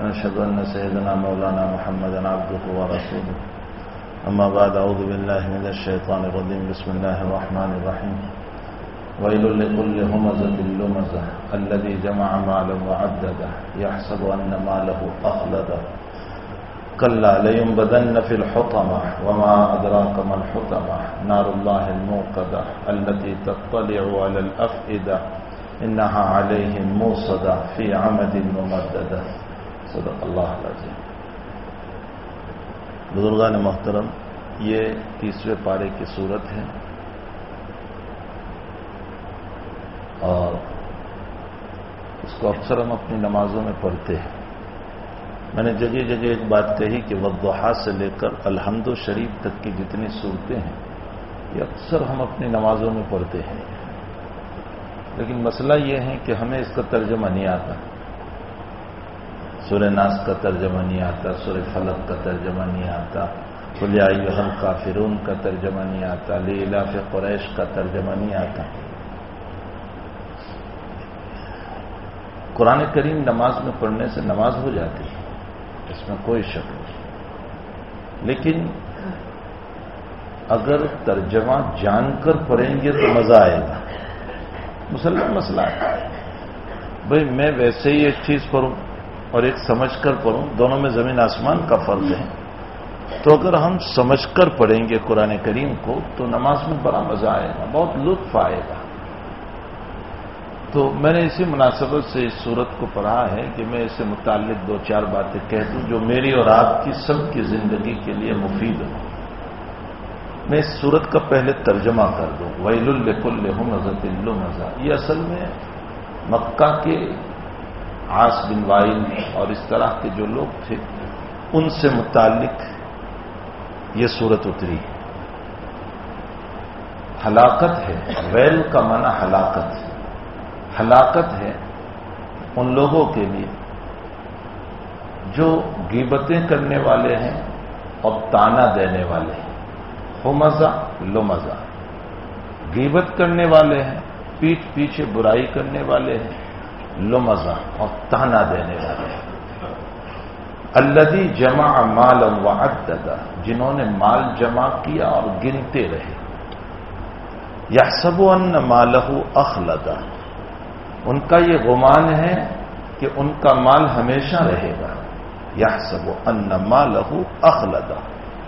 ونشهد أن سيدنا مولانا محمدا عبده ورسوله. أما بعد، أعوذ بالله من الشيطان الرجيم. بسم الله الرحمن الرحيم. ويل لكل همزة لمزة. الذي جمع مالا وعدده. يحسب أن ماله أخلده. كلا، لينبذن في الحطمة. وما أدراك ما الحطمة. نار الله الموقدة. التي تطلع على الأفئدة. إنها عليهم موصدة في عمد ممددة. صدق اللہ العظیم۔ بزرگان محترم، یہ تیسرے پارے کی صورت ہے۔ اور اس کو اکثر ہم اپنی نمازوں میں پڑھتے ہیں۔ میں نے جگہ جگہ ایک بات کہی کہ وضحا سے لے کر الحمد و شریف تک کی جتنی صورتیں ہیں، یہ اکثر ہم اپنی نمازوں میں پڑھتے ہیں۔ لیکن مسئلہ یہ ہے کہ ہمیں اس کا ترجمہ نہیں آتا۔ سورہ ناس کا ترجمہ نہیں آتا، سورہ فلق کا ترجمہ نہیں آتا خلیائی حل کافرون کا ترجمہ نہیں آتا لیلاف قریش کا ترجمہ نہیں آتا۔ قرآن کریم نماز میں پڑھنے سے نماز ہو جاتی ہے، اس میں کوئی شک نہیں۔ لیکن اگر ترجمہ جان کر پڑھیں گے تو مزہ آئے گا۔ مسلم مسئلہ ہے۔ بھائی میں ویسے ہی ایک چیز پڑھوں۔ اور ایک سمجھ کر پڑھوں، دونوں میں زمین آسمان کا فرق ہے۔ تو اگر ہم سمجھ کر پڑھیں گے قرآن کریم کو، تو نماز میں بڑا مزہ آئے گا، بہت لطف آئے گا۔ تو میں نے اسی مناسبت سے اس صورت کو پڑھا ہے کہ میں اس سے متعلق دو چار باتیں کہہ دوں جو میری اور آپ کی سب کی زندگی کے لیے مفید ہوں۔ میں اس صورت کا پہلے ترجمہ کر دوں۔ ویل الکل حضرت مزہ یہ اصل میں مکہ کے آس بن وائل اور اس طرح کے جو لوگ تھے، ان سے متعلق یہ صورت اتری۔ ہے ہلاکت ہے، ویل کا معنی ہلاکت۔ ہے ہلاکت ہے ان لوگوں کے لیے جو گیبتیں کرنے والے ہیں اور تانا دینے والے ہیں۔ ہو مزہ لو مزہ گیبت کرنے والے ہیں پیٹ پیچھے برائی کرنے والے ہیں۔ لو اور تانا دینے والے ہیں۔ الدی جمع مال وعدد، جنہوں نے مال جمع کیا اور گنتے رہے۔ یا سب ان مالہ اخلدا ان کا یہ گمان ہے کہ ان کا مال ہمیشہ رہے گا۔ یا سب ان مالہ اخلدا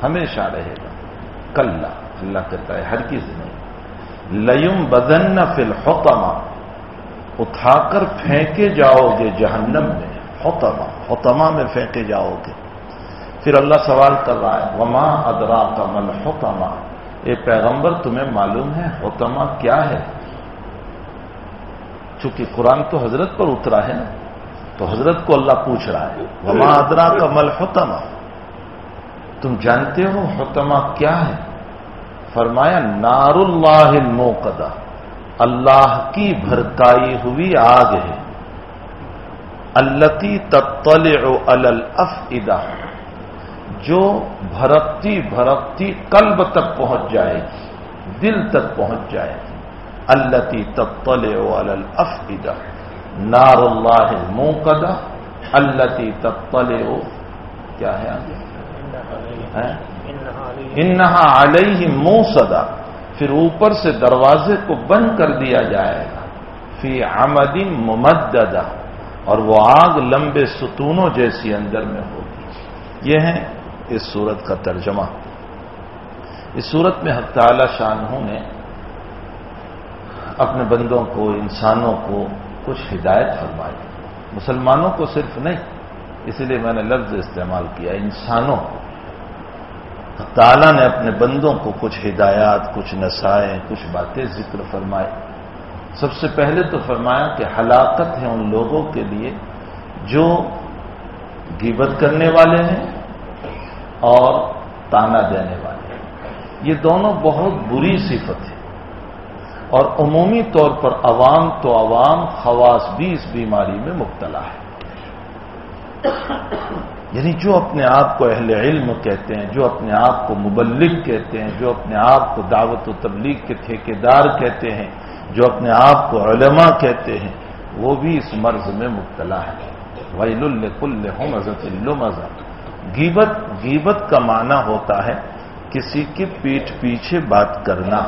ہمیشہ رہے گا۔ کل اللہ کہتا ہے، ہر کس نہیں۔ لیم بدن فی الحتما اٹھا کر پھینکے جاؤ گے جہنم میں حتما حتما میں پھینکے جاؤ گے۔ پھر اللہ سوال کر رہا ہے، وما ادرا کا مل حتما اے پیغمبر، تمہیں معلوم ہے حتما کیا ہے؟ چونکہ قرآن تو حضرت پر اترا ہے نا، تو حضرت کو اللہ پوچھ رہا ہے، وما ادرا کا مل تم جانتے ہو حتما کیا ہے؟ فرمایا، نار اللہ موقدہ اللہ کی بھرکائی ہوئی آگ ہے۔ التی تطلع علی الافئدہ۔ جو بھرکتی بھرکتی قلب تک پہنچ جائے گی دل تک پہنچ جائے گی۔ التی تطلع علی الافئدہ۔ نار اللہ موقدہ۔ التی تطلع کیا ہے آگے؟ انہا علیہ موسدا پھر اوپر سے دروازے کو بند کر دیا جائے گا۔ فی عمد ممددہ، اور وہ آگ لمبے ستونوں جیسی اندر میں ہوگی۔ یہ ہے اس صورت کا ترجمہ۔ اس صورت میں حق تعالی شاہ نے اپنے بندوں کو، انسانوں کو کچھ ہدایت فرمائی۔ مسلمانوں کو صرف نہیں، اسی لیے میں نے لفظ استعمال کیا، انسانوں کو۔ تعالیٰ نے اپنے بندوں کو کچھ ہدایات، کچھ نسائیں کچھ باتیں ذکر فرمائے سب سے پہلے تو فرمایا کہ ہلاکت ہے ان لوگوں کے لیے جو گیبت کرنے والے ہیں اور تانا دینے والے ہیں۔ یہ دونوں بہت بری صفت ہے اور عمومی طور پر عوام تو عوام خواص بھی اس بیماری میں مبتلا ہے۔ یعنی جو اپنے آپ کو اہل علم کہتے ہیں، جو اپنے آپ کو مبلغ کہتے ہیں، جو اپنے آپ کو دعوت و تبلیغ کے ٹھیکیدار کہتے ہیں، جو اپنے آپ کو علماء کہتے ہیں، وہ بھی اس مرض میں مبتلا ہے ویل الکل مزت مزہ گیبت گیبت کا معنی ہوتا ہے کسی کی پیٹھ پیچھے بات کرنا۔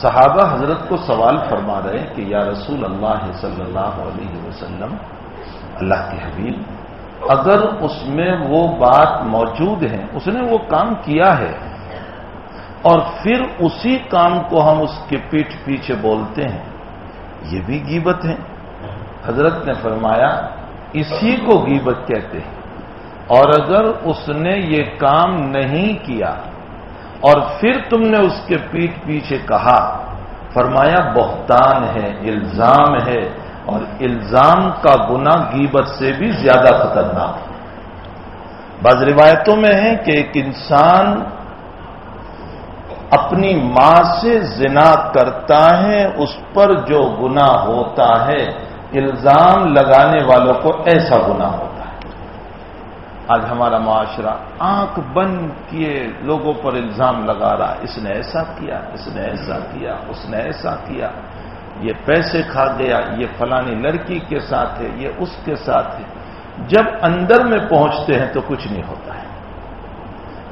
صحابہ حضرت کو سوال فرما رہے کہ یا رسول اللہ صلی اللہ علیہ وسلم، اللہ کے حبیب اگر اس میں وہ بات موجود ہے، اس نے وہ کام کیا ہے، اور پھر اسی کام کو ہم اس کے پیٹھ پیچھے بولتے ہیں، یہ بھی گیبت ہے۔ حضرت نے فرمایا، اسی کو گیبت کہتے ہیں۔ اور اگر اس نے یہ کام نہیں کیا، اور پھر تم نے اس کے پیٹھ پیچھے کہا، فرمایا، بہتان ہے، الزام ہے اور الزام کا گنا گیبت سے بھی زیادہ خطرناک ہے۔ بعض روایتوں میں ہے کہ ایک انسان اپنی ماں سے زنا کرتا ہے، اس پر جو گنا ہوتا ہے، الزام لگانے والوں کو ایسا گنا ہوتا ہے۔ آج ہمارا معاشرہ آنکھ بند کیے لوگوں پر الزام لگا رہا اس نے ایسا کیا، اس نے ایسا کیا، اس نے ایسا کیا۔ یہ پیسے کھا گیا، یہ فلانی لڑکی کے ساتھ ہے، یہ اس کے ساتھ ہے۔ جب اندر میں پہنچتے ہیں تو کچھ نہیں ہوتا ہے۔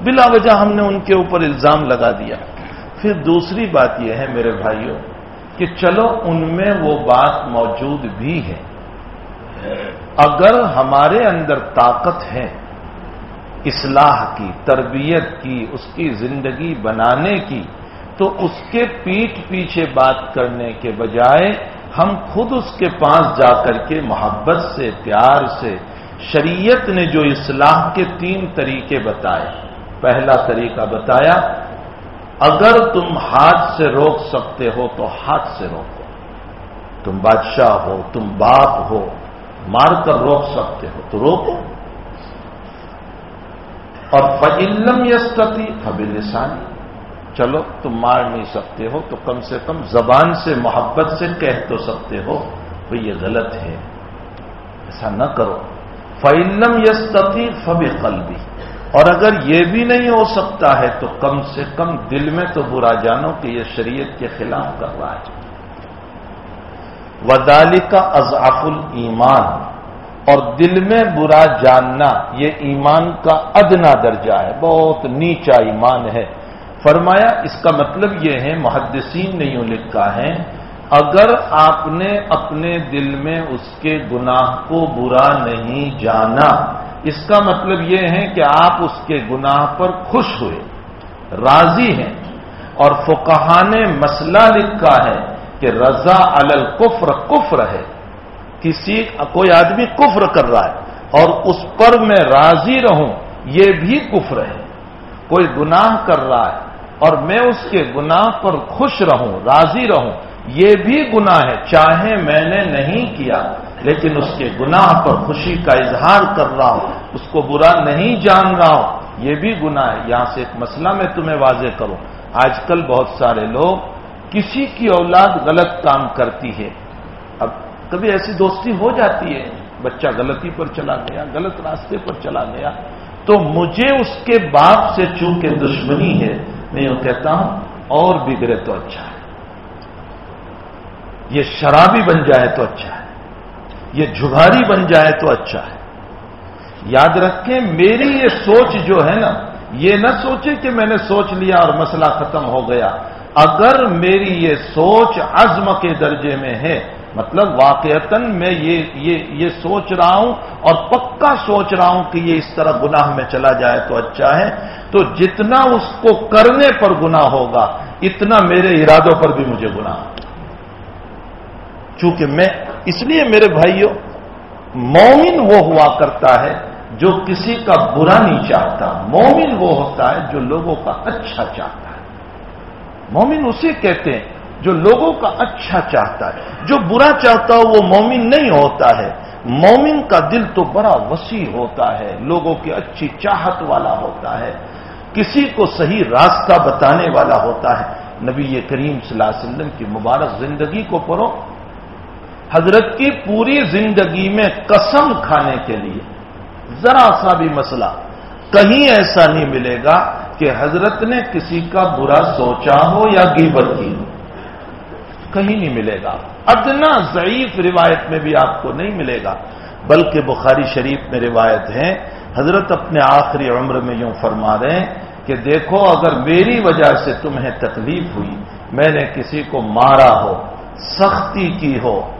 بلا وجہ ہم نے ان کے اوپر الزام لگا دیا۔ پھر دوسری بات یہ ہے میرے بھائیوں کہ چلو ان میں وہ بات موجود بھی ہے۔ اگر ہمارے اندر طاقت ہے اصلاح کی، تربیت کی، اس کی زندگی بنانے کی تو اس کے پیٹ پیچھے بات کرنے کے بجائے ہم خود اس کے پاس جا کر کے محبت سے، پیار سے شریعت نے جو اصلاح کے تین طریقے بتائے۔ پہلا طریقہ بتایا، اگر تم ہاتھ سے روک سکتے ہو تو ہاتھ سے روکو۔ تم بادشاہ ہو، تم باپ ہو، مار کر روک سکتے ہو تو روکو۔ اور فعلم یستتی فبل لسانی چلو تم مار نہیں سکتے ہو، تو کم سے کم زبان سے محبت سے کہہ تو سکتے ہو بھائی یہ غلط ہے۔ ایسا نہ کرو۔ فعلم یس تفی فب قلبی اور اگر یہ بھی نہیں ہو سکتا ہے، تو کم سے کم دل میں تو برا جانو کہ یہ شریعت کے خلاف کر رہا ہے۔ ودالی کا اضاف المان اور دل میں برا جاننا، یہ ایمان کا ادنا درجہ ہے۔ بہت نیچا ایمان ہے۔ فرمایا، اس کا مطلب یہ ہے، محدثین نے یوں لکھا ہے، اگر آپ نے اپنے دل میں اس کے گناہ کو برا نہیں جانا، اس کا مطلب یہ ہے کہ آپ اس کے گناہ پر خوش ہوئے، راضی ہیں۔ اور فکہ نے مسئلہ لکھا ہے کہ رضا الکفر کفر ہے۔ کسی، کوئی آدمی کفر کر رہا ہے اور اس پر میں راضی رہوں، یہ بھی کفر ہے۔ کوئی گناہ کر رہا ہے۔ اور میں اس کے گناہ پر خوش رہوں، راضی رہوں۔ یہ بھی گناہ ہے، چاہے میں نے نہیں کیا، لیکن اس کے گناہ پر خوشی کا اظہار کر رہا ہوں، اس کو برا نہیں جان رہا ہوں۔ یہ بھی گناہ ہے، یہاں سے ایک مسئلہ میں تمہیں واضح کروں۔ آج کل بہت سارے لوگ کسی کی اولاد غلط کام کرتی ہے۔ اب کبھی ایسی دوستی ہو جاتی ہے، بچہ غلطی پر چلا گیا، غلط راستے پر چلا گیا، تو مجھے اس کے باپ سے چونکہ دشمنی ہے میں یوں کہتا ہوں، اور بگڑے تو اچھا ہے۔ یہ شرابی بن جائے تو اچھا ہے۔ یہ جھگاری بن جائے تو اچھا ہے۔ یاد رکھیں، میری یہ سوچ جو ہے نا، یہ نہ سوچے کہ میں نے سوچ لیا اور مسئلہ ختم ہو گیا۔ اگر میری یہ سوچ عزم کے درجے میں ہے مطلب واقعتاً میں یہ یہ یہ سوچ رہا ہوں اور پکا سوچ رہا ہوں کہ یہ اس طرح گناہ میں چلا جائے تو اچھا ہے۔ تو جتنا اس کو کرنے پر گناہ ہوگا، اتنا میرے ارادوں پر بھی مجھے گناہ۔ چونکہ میں، اس لیے میرے بھائیوں، مومن وہ ہوا کرتا ہے جو کسی کا برا نہیں چاہتا۔ مومن وہ ہوتا ہے جو لوگوں کا اچھا چاہتا ہے۔ مومن اسے کہتے ہیں جو لوگوں کا اچھا چاہتا ہے، جو برا چاہتا ہو، وہ مومن نہیں ہوتا ہے۔ مومن کا دل تو بڑا وسیع ہوتا ہے، لوگوں کی اچھی چاہت والا ہوتا ہے۔ کسی کو صحیح راستہ بتانے والا ہوتا ہے۔ نبی کریم صلی اللہ علیہ وسلم کی مبارک زندگی کو پڑھو۔ حضرت کی پوری زندگی میں قسم کھانے کے لیے ذرا سا بھی مسئلہ کہیں ایسا نہیں ملے گا کہ حضرت نے کسی کا برا سوچا ہو یا گیبت کی ہو۔ کہیں نہیں ملے گا۔ ادنا ضعیف روایت میں بھی آپ کو نہیں ملے گا۔ بلکہ بخاری شریف میں روایت ہے۔ حضرت اپنے آخری عمر میں یوں فرما رہے ہیں کہ دیکھو، اگر میری وجہ سے تمہیں تکلیف ہوئی، میں نے کسی کو مارا ہو، سختی کی ہو،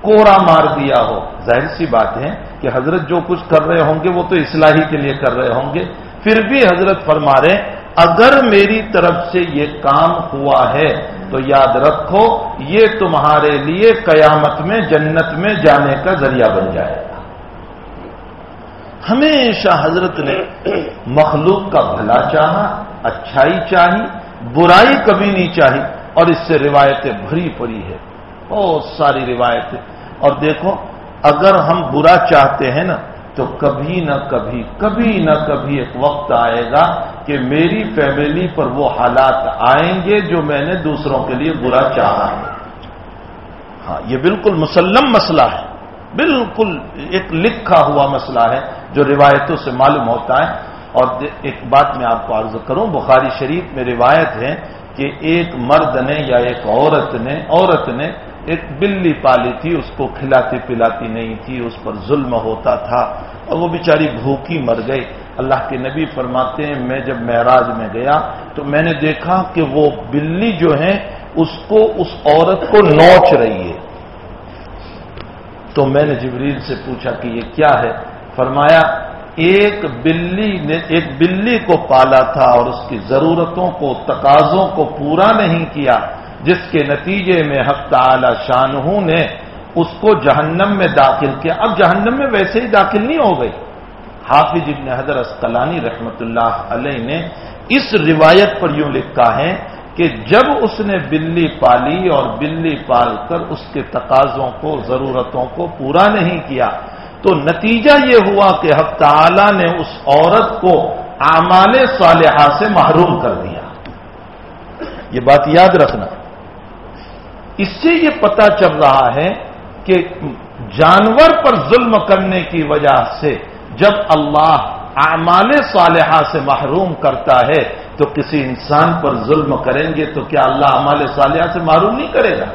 کوڑا مار دیا ہو۔ ظاہر سی بات ہے کہ حضرت جو کچھ کر رہے ہوں گے، وہ تو اصلاحی کے لیے کر رہے ہوں گے۔ پھر بھی حضرت فرما رہے اگر میری طرف سے یہ کام ہوا ہے تو یاد رکھو، یہ تمہارے لیے قیامت میں، جنت میں جانے کا ذریعہ بن جائے گا۔ ہمیشہ حضرت نے مخلوق کا بھلا چاہا، اچھائی چاہی، برائی کبھی نہیں چاہی، اور اس سے روایتیں بھری پڑی ہے بہت ساری روایتیں۔ اور دیکھو، اگر ہم برا چاہتے ہیں نا، تو کبھی نہ کبھی کبھی نہ کبھی ایک وقت آئے گا کہ میری فیملی پر وہ حالات آئیں گے جو میں نے دوسروں کے لیے برا چاہا ہے۔ ہاں یہ بالکل مسلم مسئلہ ہے۔ بالکل ایک لکھا ہوا مسئلہ ہے جو روایتوں سے معلوم ہوتا ہے۔ اور ایک بات میں آپ کو عرض کروں، بخاری شریف میں روایت ہے کہ ایک مرد نے یا ایک عورت نے عورت نے ایک بلی پالی تھی، اس کو کھلاتی پلاتی نہیں تھی، اس پر ظلم ہوتا تھا اور وہ بیچاری بھوکی مر گئی۔ اللہ کے نبی فرماتے ہیں، میں جب معراج میں گیا تو میں نے دیکھا کہ وہ بلی جو ہے اس کو، اس عورت کو نوچ رہی ہے۔ تو میں نے جبریل سے پوچھا کہ یہ کیا ہے؟ فرمایا، ایک بلی نے، ایک بلی کو پالا تھا اور اس کی ضرورتوں کو، تقاضوں کو پورا نہیں کیا، جس کے نتیجے میں حق تعالی شاہ نے اس کو جہنم میں داخل کیا۔ اب جہنم میں ویسے ہی داخل نہیں ہو گئی۔ حافظ ابن حضر اسقلانی رحمت اللہ علیہ نے اس روایت پر یوں لکھا ہے کہ جب اس نے بلی پالی اور بلی پال کر اس کے تقاضوں کو، ضرورتوں کو پورا نہیں کیا، تو نتیجہ یہ ہوا کہ حق تعالی نے اس عورت کو اعمال صالحہ سے محروم کر دیا۔ یہ بات یاد رکھنا۔ اس سے یہ پتا چل رہا ہے کہ جانور پر ظلم کرنے کی وجہ سے جب اللہ اعمال صالحہ سے محروم کرتا ہے تو کسی انسان پر ظلم کریں گے تو کیا اللہ اعمال صالحہ سے محروم نہیں کرے گا؟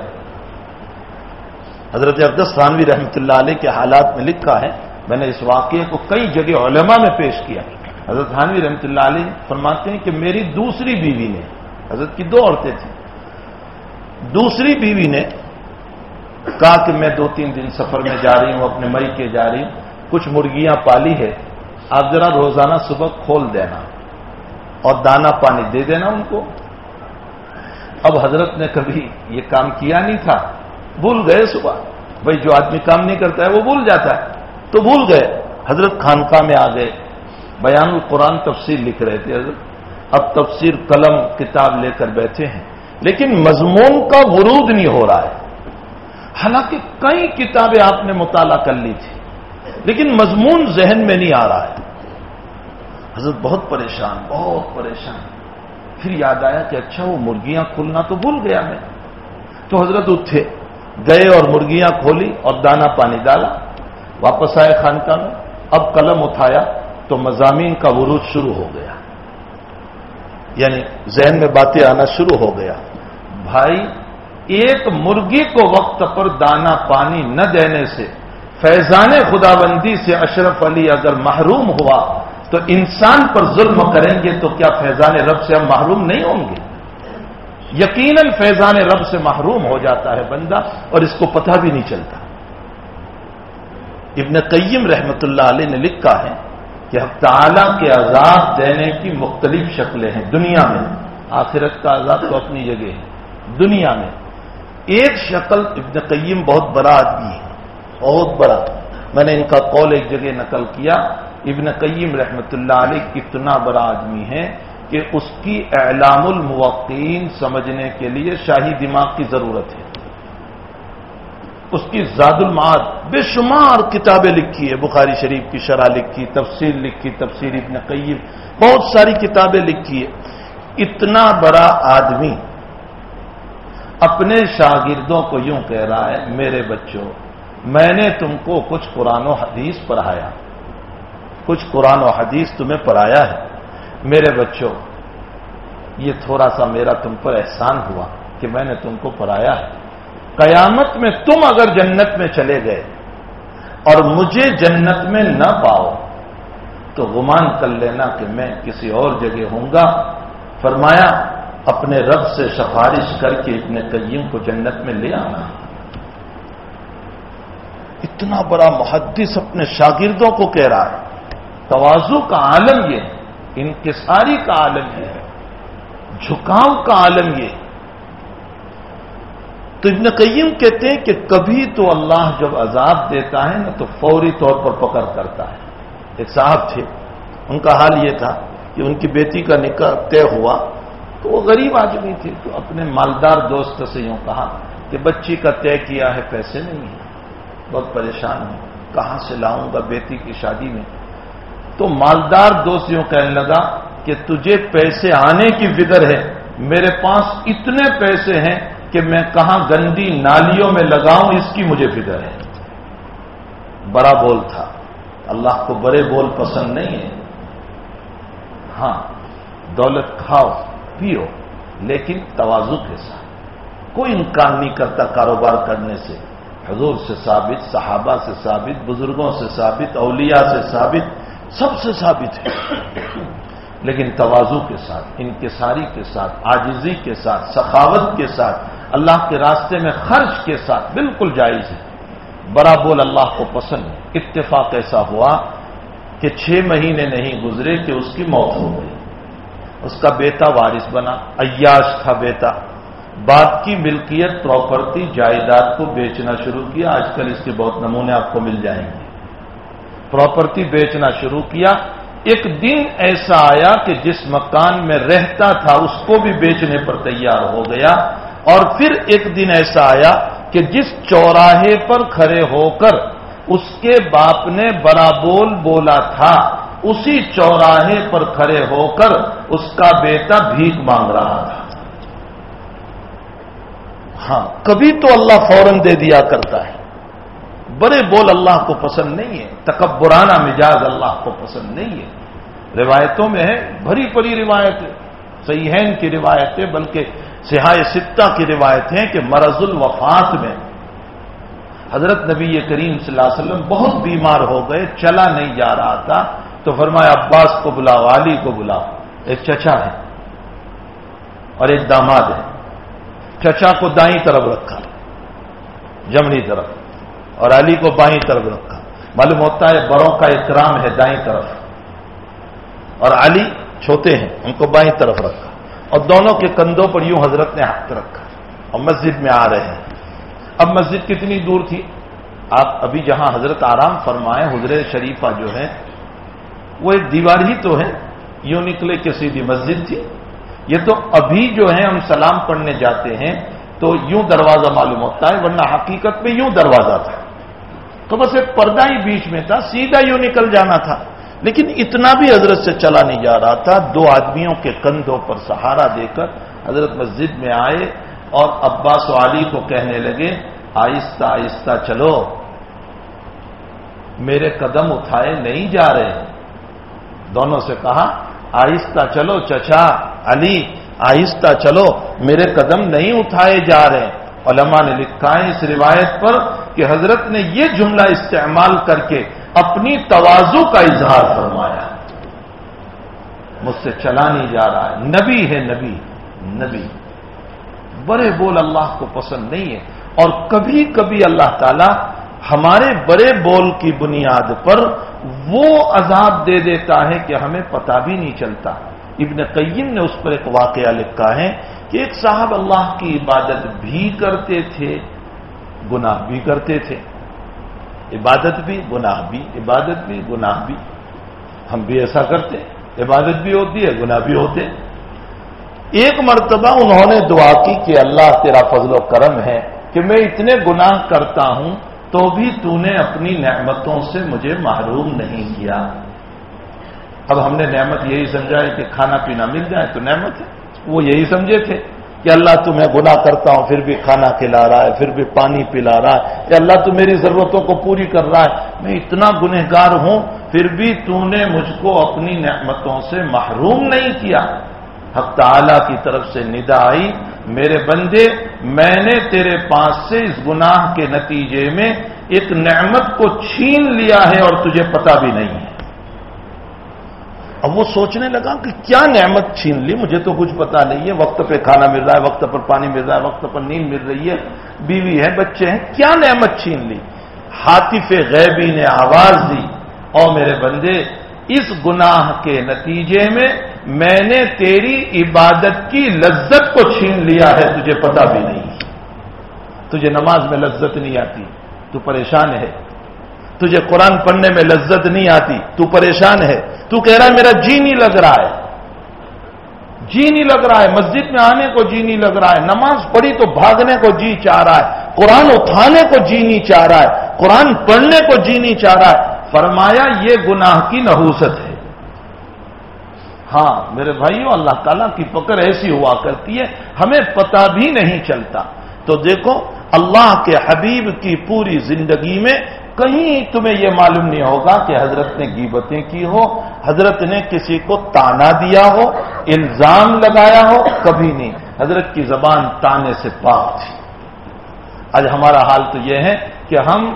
حضرت عبدس خانوی رحمۃ اللہ علیہ کے حالات میں لکھا ہے، میں نے اس واقعے کو کئی جگہ علماء میں پیش کیا۔ حضرت خانوی رحمۃ اللہ علیہ فرماتے ہیں کہ میری دوسری بیوی نے، حضرت کی دو عورتیں تھیں۔ دوسری بیوی نے کہا کہ میں دو تین دن سفر میں جا رہی ہوں، اپنے مئی کے جا رہی ہوں۔ کچھ مرغیاں پالی ہے، آپ ذرا روزانہ صبح کھول دینا اور دانا پانی دے دینا ان کو۔ اب حضرت نے کبھی یہ کام کیا نہیں تھا۔ بھول گئے صبح۔ بھائی، جو آدمی کام نہیں کرتا ہے، وہ بھول جاتا ہے۔ تو بھول گئے۔ حضرت خانقاہ میں آ گئے۔ بیان القرآن تفسیر لکھ رہے تھے حضرت۔ اب تفسیر قلم، کتاب لے کر بیٹھے ہیں۔ لیکن مضمون کا ورود نہیں ہو رہا ہے۔ حالانکہ کئی کتابیں آپ نے مطالعہ کر لی تھی۔ لیکن مضمون ذہن میں نہیں آ رہا ہے۔ حضرت بہت پریشان بہت پریشان۔ پھر یاد آیا کہ اچھا وہ مرغیاں کھولنا تو بھول گیا میں۔ تو حضرت اٹھے، گئے اور مرغیاں کھولی اور دانا پانی ڈالا۔ واپس آئے خانقاہ میں۔ اب قلم اٹھایا تو مضامین کا ورود شروع ہو گیا۔ یعنی ذہن میں باتیں آنا شروع ہو گیا۔ بھائی، ایک مرغی کو وقت پر دانا پانی نہ دینے سے فیضان خدا بندی سے اشرف علی اگر محروم ہوا تو انسان پر ظلم کریں گے تو کیا فیضان رب سے ہم محروم نہیں ہوں گے؟ یقیناً فیضان رب سے محروم ہو جاتا ہے بندہ اور اس کو پتہ بھی نہیں چلتا۔ ابن قیم رحمت اللہ علیہ نے لکھا ہے کہ تعالیٰ کے عذاب دینے کی مختلف شکلیں ہیں۔ دنیا میں، آخرت کا عذاب تو اپنی جگہ ہے۔ دنیا میں، ایک شکل ابن قیم بہت بڑا آدمی ہے۔ بہت بڑا۔ میں نے ان کا قول ایک جگہ نقل کیا۔ ابن قیم رحمت اللہ علیہ کتنا بڑا آدمی ہے کہ اس کی اعلام الموقعین سمجھنے کے لیے شاہی دماغ کی ضرورت ہے۔ اس کی زاد المعاد بے شمار کتابیں لکھی ہے بخاری شریف کی شرح لکھی تفسیر لکھی، تفسیر ابن قیم، بہت ساری کتابیں لکھی ہے اتنا بڑا آدمی اپنے شاگردوں کو یوں کہہ رہا ہے، میرے بچوں میں نے تم کو کچھ قرآن و حدیث پڑھایا۔ کچھ قرآن و حدیث تمہیں پڑھایا ہے۔ میرے بچوں، یہ تھوڑا سا میرا تم پر احسان ہوا کہ میں نے تم کو پڑھایا ہے۔ قیامت میں تم اگر جنت میں چلے گئے اور مجھے جنت میں نہ پاؤ، تو گمان کر لینا کہ میں کسی اور جگہ ہوں گا۔ فرمایا، اپنے رب سے سفارش کر کے اتنے قیم کو جنت میں لے آنا۔ اتنا بڑا محدث اپنے شاگردوں کو کہہ رہا ہے۔ توازو کا عالم یہ انکساری کا عالم یہ ہے، جھکاؤ کا عالم یہ تو ابن قیم کہتے ہیں کہ کبھی تو اللہ جب عذاب دیتا ہے نا تو فوری طور پر پکڑ کرتا ہے۔ ایک صاحب تھے، ان کا حال یہ تھا کہ ان کی بیٹی کا نکاح طے ہوا تو وہ غریب آدمی تھے تو اپنے مالدار دوست سے یوں کہا کہ بچی کا طے کیا ہے، پیسے نہیں ہیں۔ بہت پریشان ہوں۔ کہاں سے لاؤں گا بیٹی کی شادی میں؟ تو مالدار دوست یوں کہنے لگا کہ تجھے پیسے آنے کی فکر ہے، میرے پاس اتنے پیسے ہیں کہ میں کہاں گندی نالیوں میں لگاؤں، اس کی مجھے فکر ہے۔ بڑا بول تھا۔ اللہ کو بڑے بول پسند نہیں ہے۔ ہاں دولت کھاؤ، پیو، لیکن توازو کے ساتھ۔ کوئی انکار نہیں کرتا کاروبار کرنے سے۔ حضور سے ثابت، صحابہ سے ثابت، بزرگوں سے ثابت، اولیاء سے ثابت، سب سے ثابت ہے۔ لیکن توازو کے ساتھ، انکساری کے ساتھ آجزی کے ساتھ، سخاوت کے ساتھ، اللہ کے راستے میں خرچ کے ساتھ بالکل جائز ہے۔ بڑا بول اللہ کو پسند اتفاق ایسا ہوا کہ چھ مہینے نہیں گزرے کہ اس کی موت ہو گئی۔ اس کا بیٹا وارث بنا، عیاش تھا بیٹا۔ باپ کی ملکیت پراپرٹی جائیداد کو بیچنا شروع کیا۔ آج کل اس کے بہت نمونے آپ کو مل جائیں گے۔ پراپرٹی بیچنا شروع کیا۔ ایک دن ایسا آیا کہ جس مکان میں رہتا تھا، اس کو بھی بیچنے پر تیار ہو گیا۔ اور پھر ایک دن ایسا آیا کہ جس چوراہے پر کھڑے ہو کر اس کے باپ نے بڑا بول بولا تھا، اسی چوراہے پر کھڑے ہو کر اس کا بیٹا بھیک مانگ رہا تھا۔ ہاں کبھی تو اللہ فوراً دے دیا کرتا ہے۔ بڑے بول اللہ کو پسند نہیں ہے، تکبرانہ مزاج اللہ کو پسند نہیں ہے۔ روایتوں میں ہے، بھری پری روایت صحیحین کی روایتیں، بلکہ سہائے ستہ کی روایت ہیں کہ مرض الوفات میں حضرت نبی کریم صلی اللہ علیہ وسلم بہت بیمار ہو گئے، چلا نہیں جا رہا تھا۔ تو فرمایا، عباس کو بلاؤ، علی کو بلاؤ۔ ایک چچا ہے اور ایک داماد ہے۔ چچا کو دائیں طرف رکھا، جمنی طرف، اور علی کو بائیں طرف رکھا۔ معلوم ہوتا ہے بڑوں کا اکرام ہے دائیں طرف۔ اور علی چھوٹے ہیں، ان کو بائیں طرف رکھا۔ اور دونوں کے کندھوں پر یوں حضرت نے ہاتھ رکھا۔ اور مسجد میں آ رہے ہیں۔ اب مسجد کتنی دور تھی؟ آپ ابھی جہاں حضرت آرام فرمائے، حضرت شریفہ جو ہے وہ ایک دیوار ہی تو ہے۔ یوں نکلے کہ سیدھی مسجد تھی۔ یہ تو ابھی جو ہے ہم سلام پڑھنے جاتے ہیں تو یوں دروازہ معلوم ہوتا ہے، ورنہ حقیقت میں یوں دروازہ تھا۔ تو بس ایک پردہ ہی بیچ میں تھا، سیدھا یوں نکل جانا تھا۔ لیکن اتنا بھی حضرت سے چلا نہیں جا رہا تھا، دو آدمیوں کے کندھوں پر سہارا دے کر حضرت مسجد میں آئے اور عباس و علی کو کہنے لگے، آہستہ آہستہ چلو، میرے قدم اٹھائے نہیں جا رہے۔ دونوں سے کہا آہستہ چلو چچا، علی، آہستہ چلو، میرے قدم نہیں اٹھائے جا رہے۔ علماء نے لکھا ہے اس روایت پر کہ حضرت نے یہ جملہ استعمال کر کے اپنی توازو کا اظہار فرمایا۔ مجھ سے چلا نہیں جا رہا۔ ہے نبی ہے نبی نبی۔ بڑے بول اللہ کو پسند نہیں ہے۔ اور کبھی کبھی اللہ تعالی ہمارے بڑے بول کی بنیاد پر وہ عذاب دے دیتا ہے کہ ہمیں پتا بھی نہیں چلتا۔ ابن قیم نے اس پر ایک واقعہ لکھا ہے کہ ایک صاحب اللہ کی عبادت بھی کرتے تھے، گناہ بھی کرتے تھے۔ عبادت بھی، گناہ بھی، عبادت بھی، گناہ بھی۔ ہم بھی ایسا کرتے، عبادت بھی ہوتی ہے، گناہ بھی ہوتے۔ ایک مرتبہ انہوں نے دعا کی کہ اللہ تیرا فضل و کرم ہے کہ میں اتنے گناہ کرتا ہوں تو بھی تو نے اپنی نعمتوں سے مجھے محروم نہیں کیا۔ اب ہم نے نعمت یہی سمجھا ہے کہ کھانا پینا مل جائے تو نعمت ہے۔ وہ یہی سمجھے تھے کہ اللہ تمہیں گناہ کرتا ہوں، پھر بھی کھانا کھلا رہا ہے، پھر بھی پانی پلا رہا ہے۔ کہ اللہ تو میری ضرورتوں کو پوری کر رہا ہے۔ میں اتنا گنہگار ہوں، پھر بھی تو نے مجھ کو اپنی نعمتوں سے محروم نہیں کیا۔ حق تعالی کی طرف سے ندا آئی، میرے بندے، میں نے تیرے پاس سے اس گناہ کے نتیجے میں ایک نعمت کو چھین لیا ہے اور تجھے پتا بھی نہیں ہے۔ اب وہ سوچنے لگا کہ کیا نعمت چھین لی، مجھے تو کچھ پتا نہیں ہے۔ وقت پہ کھانا مل رہا ہے، وقت پر پانی مل رہا ہے، وقت پر نیند مل رہی ہے، بیوی ہے، بچے ہیں، کیا نعمت چھین لی؟ ہاتف غیبی نے آواز دی اور میرے بندے، اس گناہ کے نتیجے میں میں نے تیری عبادت کی لذت کو چھین لیا ہے، تجھے پتا بھی نہیں۔ تجھے نماز میں لذت نہیں آتی، تو پریشان ہے۔ تجھے قرآن پڑھنے میں لذت نہیں آتی، تو پریشان ہے۔ تو کہہ رہا ہے، میرا جی نہیں لگ رہا ہے۔ جی نہیں لگ رہا ہے، مسجد میں آنے کو جی نہیں لگ رہا ہے، نماز پڑھی تو بھاگنے کو جی چاہ رہا ہے، قرآن اٹھانے کو جی نہیں چاہ رہا ہے، قرآن پڑھنے کو جی نہیں چاہ رہا ہے۔ فرمایا، یہ گناہ کی نحوست ہے۔ ہاں میرے بھائیوں اللہ تعالیٰ کی پکڑ ایسی ہوا کرتی ہے، ہمیں پتا بھی نہیں چلتا۔ تو دیکھو، اللہ کے حبیب کی پوری زندگی میں کہیں تمہیں یہ معلوم نہیں ہوگا کہ حضرت نے گیبتیں کی ہو، حضرت نے کسی کو تانا دیا ہو، الزام لگایا ہو، کبھی نہیں۔ حضرت کی زبان تانے سے پاک تھی۔ آج ہمارا حال تو یہ ہے کہ ہم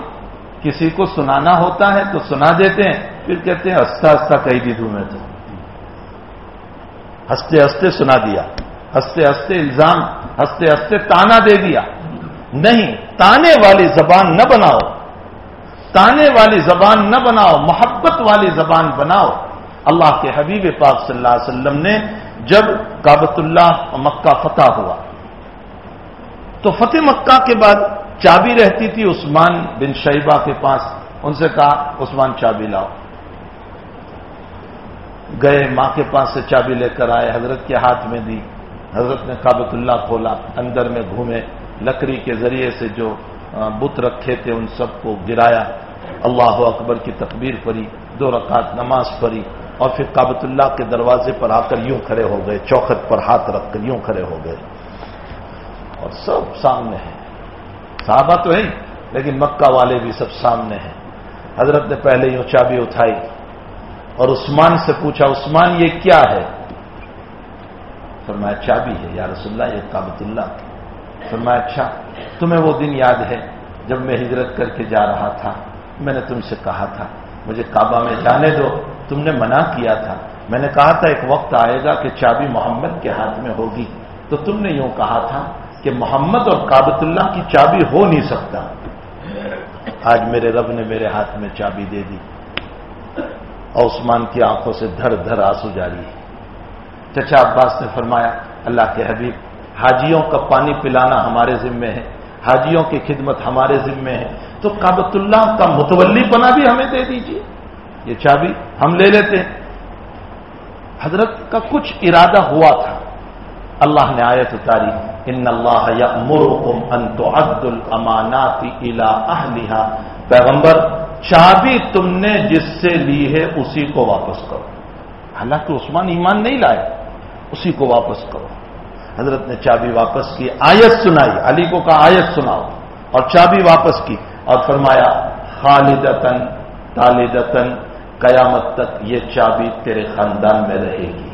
کسی کو سنانا ہوتا ہے تو سنا دیتے ہیں، پھر کہتے ہیں ہستا ہستا کہی دی دوں میں تو۔ ہنستے ہنستے سنا دیا، ہنستے ہنستے الزام، ہنستے ہنستے تانا دے دیا۔ نہیں، تانے والی زبان نہ بناؤ۔ تانے والی زبان نہ بناؤ، محبت والی زبان بناؤ۔ اللہ کے حبیب پاک صلی اللہ علیہ وسلم نے جب کابت اللہ مکہ فتح ہوا، تو فتح مکہ کے بعد چابی رہتی تھی عثمان بن شیبہ کے پاس۔ ان سے کہا، عثمان چابی لاؤ۔ گئے، ماں کے پاس سے چابی لے کر آئے، حضرت کے ہاتھ میں دی۔ حضرت نے کابت اللہ کھولا، اندر میں گھومے، لکڑی کے ذریعے سے جو بت رکھے تھے، ان سب کو گرایا۔ اللہ اکبر کی تکبیر پڑی دو رکعت نماز پڑھی اور پھر کابت اللہ کے دروازے پر آ کر یوں کھڑے ہو گئے، چوکھٹ پر ہاتھ رکھ کر یوں کھڑے ہو گئے۔ اور سب سامنے ہیں۔ صحابہ تو ہے لیکن مکہ والے بھی سب سامنے ہیں۔ حضرت نے پہلے یوں چابی اٹھائی۔ اور عثمان سے پوچھا، عثمان، یہ کیا ہے؟ فرمایا، چابی ہے یا رسول اللہ، یہ کابت اللہ. فرمایا اچھا تمہیں وہ دن یاد ہے جب میں ہجرت کر کے جا رہا تھا، میں نے تم سے کہا تھا، مجھے کعبہ میں جانے دو، تم نے منع کیا تھا، میں نے کہا تھا، ایک وقت آئے گا کہ چابی محمد کے ہاتھ میں ہوگی، تو تم نے یوں کہا تھا کہ محمد اور کابت اللہ کی چابی ہو نہیں سکتا۔ آج میرے رب نے میرے ہاتھ میں چابی دے دی۔ اور عثمان کی آنکھوں سے دھر دھر آنسو جاری ہے چچا عباس نے فرمایا، اللہ کے حبیب، حاجیوں کا پانی پلانا ہمارے ذمے ہے، حاجیوں کی خدمت ہمارے ذمے ہے، تو کابت اللہ کا متولی پنا بھی ہمیں دے دیجیے یہ چابی ہم لے لیتے ہیں۔ حضرت کا کچھ ارادہ ہوا تھا۔ اللہ نے آیت اتاری، ان اللہ ان تعد الامانات الى اہلها پیغمبر چابی تم نے جس سے لی ہے اسی کو واپس کرو۔ حالانکہ عثمان ایمان نہیں لائے، اسی کو واپس کرو۔ حضرت نے چابی واپس کی، آیت سنائی، علی کو کہا، آیت سناؤ۔ اور چابی واپس کی اور فرمایا خالدتن طالدتن قیامت تک یہ چابی تیرے خاندان میں رہے گی۔